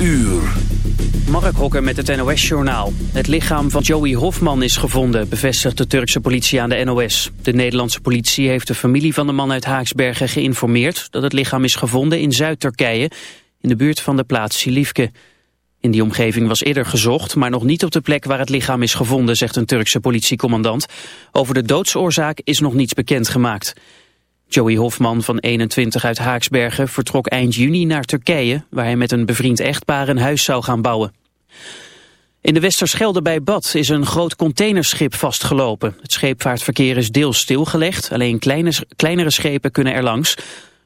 uur. Mark Hokker met het NOS-journaal. Het lichaam van Joey Hofman is gevonden, bevestigt de Turkse politie aan de NOS. De Nederlandse politie heeft de familie van de man uit Haaksbergen geïnformeerd... dat het lichaam is gevonden in Zuid-Turkije, in de buurt van de plaats Silifke. In die omgeving was eerder gezocht, maar nog niet op de plek waar het lichaam is gevonden, zegt een Turkse politiecommandant. Over de doodsoorzaak is nog niets bekendgemaakt. Joey Hofman van 21 uit Haaksbergen vertrok eind juni naar Turkije... waar hij met een bevriend echtpaar een huis zou gaan bouwen. In de Westerschelde bij Bad is een groot containerschip vastgelopen. Het scheepvaartverkeer is deels stilgelegd, alleen kleine, kleinere schepen kunnen er langs.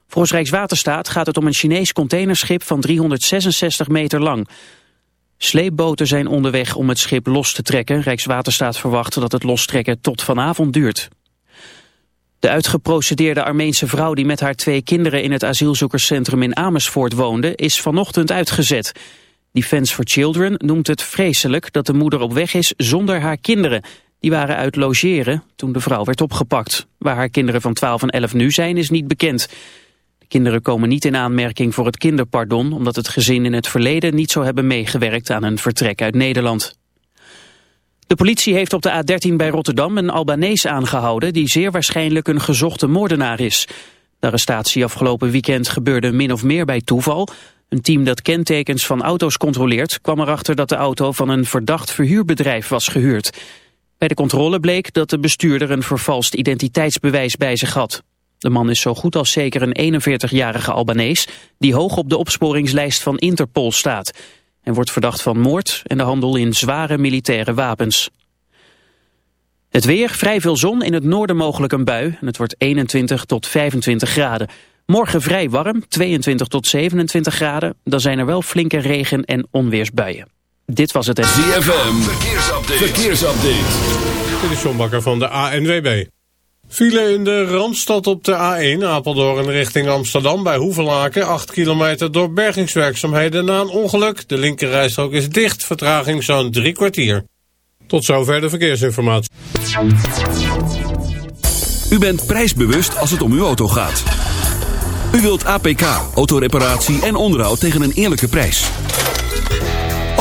Volgens Rijkswaterstaat gaat het om een Chinees containerschip van 366 meter lang. Sleepboten zijn onderweg om het schip los te trekken. Rijkswaterstaat verwacht dat het lostrekken tot vanavond duurt. De uitgeprocedeerde Armeense vrouw die met haar twee kinderen in het asielzoekerscentrum in Amersfoort woonde, is vanochtend uitgezet. Defense for Children noemt het vreselijk dat de moeder op weg is zonder haar kinderen. Die waren uit logeren toen de vrouw werd opgepakt. Waar haar kinderen van 12 en 11 nu zijn is niet bekend. De kinderen komen niet in aanmerking voor het kinderpardon... omdat het gezin in het verleden niet zou hebben meegewerkt aan een vertrek uit Nederland. De politie heeft op de A13 bij Rotterdam een Albanees aangehouden... die zeer waarschijnlijk een gezochte moordenaar is. De arrestatie afgelopen weekend gebeurde min of meer bij toeval. Een team dat kentekens van auto's controleert... kwam erachter dat de auto van een verdacht verhuurbedrijf was gehuurd. Bij de controle bleek dat de bestuurder een vervalst identiteitsbewijs bij zich had. De man is zo goed als zeker een 41-jarige Albanees... die hoog op de opsporingslijst van Interpol staat en wordt verdacht van moord en de handel in zware militaire wapens. Het weer, vrij veel zon, in het noorden mogelijk een bui en het wordt 21 tot 25 graden. Morgen vrij warm, 22 tot 27 graden, dan zijn er wel flinke regen- en onweersbuien. Dit was het... ZFM, verkeersupdate. verkeersupdate. Dit is John Bakker van de ANWB. File in de Randstad op de A1 Apeldoorn richting Amsterdam bij Hoevelaken. 8 kilometer door bergingswerkzaamheden na een ongeluk. De linkerrijstrook is dicht, vertraging zo'n drie kwartier. Tot zover de verkeersinformatie. U bent prijsbewust als het om uw auto gaat. U wilt APK, autoreparatie en onderhoud tegen een eerlijke prijs.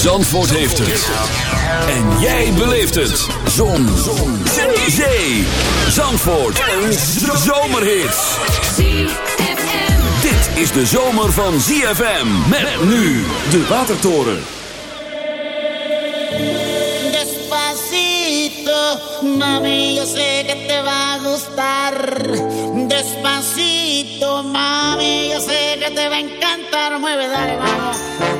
Zandvoort heeft het. En jij beleeft het. Zon. Zon. Zee. Zandvoort. Een zomerhit. Dit is de zomer van ZFM. Met nu de Watertoren. Despacito, mami, yo sé que te va a gustar. Despacito, mami, yo sé que te va a encantar. Mueve, dale, vamos.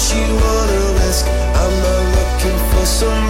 Much you wanna risk? I'm not looking for somebody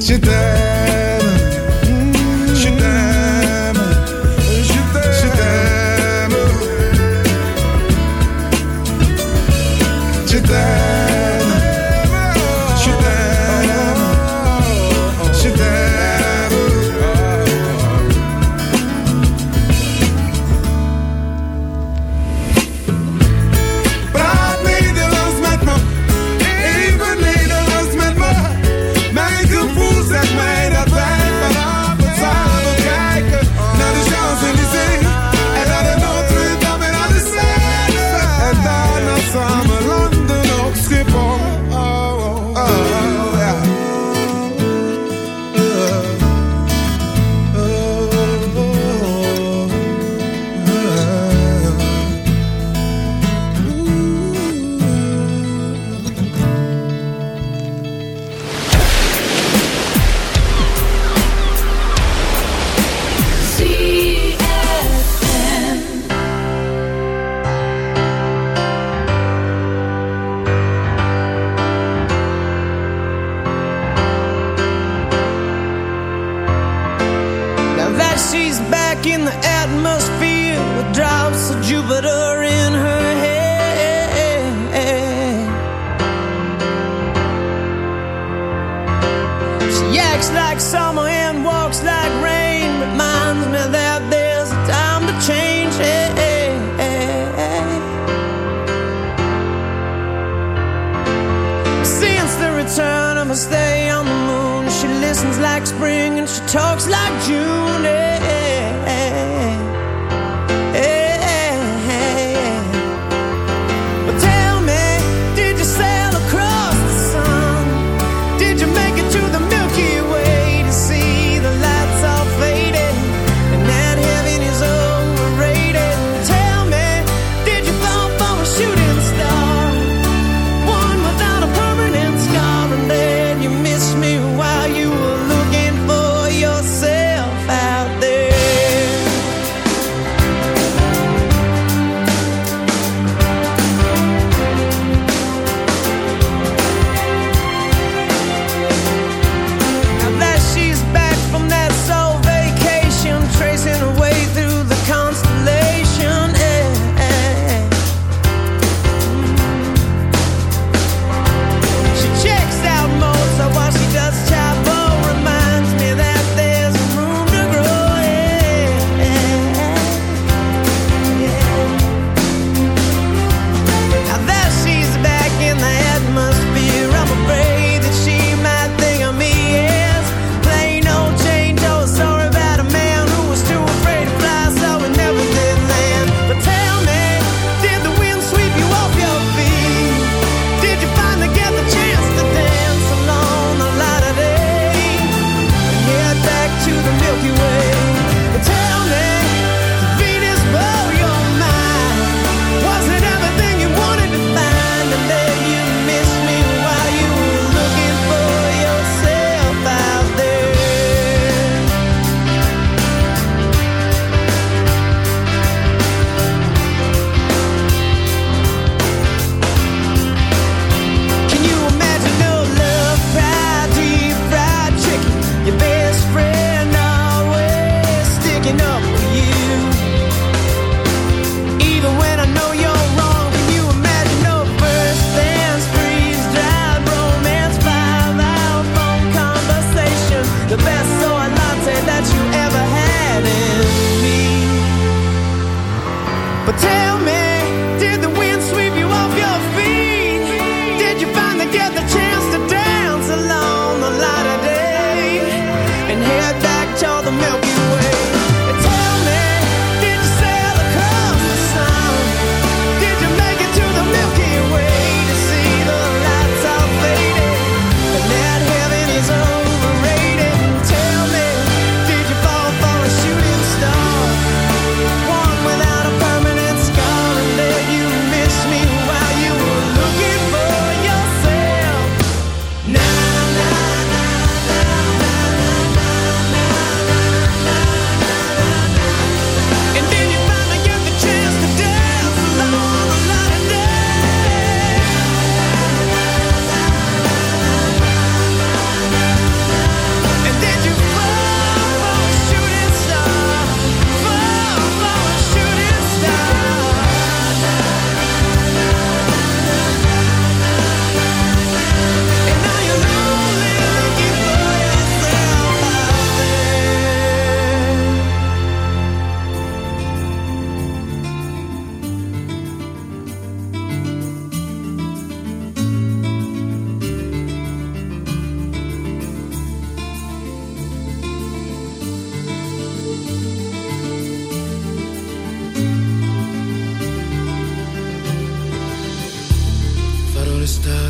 Je.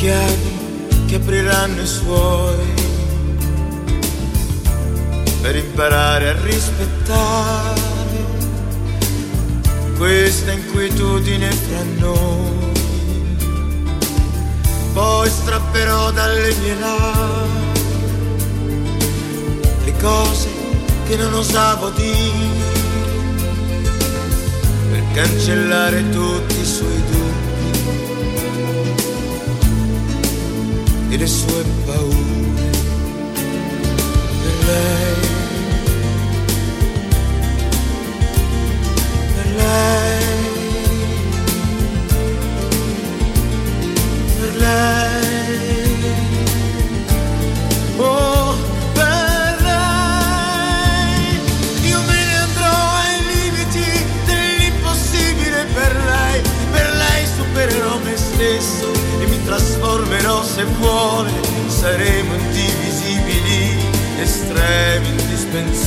chiavi che apriranno i suoi per imparare a rispettare questa inquietudine fra noi. Poi strapperò dalle mie labbra le cose che non osavo dire per cancellare tutti i suoi i det svunna ord. Belej, belej, belej. Oh.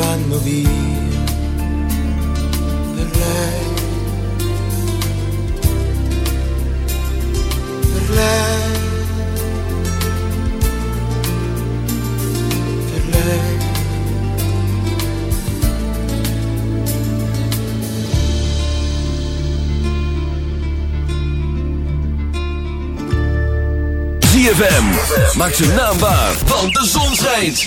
vanno via per ZFM, maak zijn naam waar, want de zon schijnt.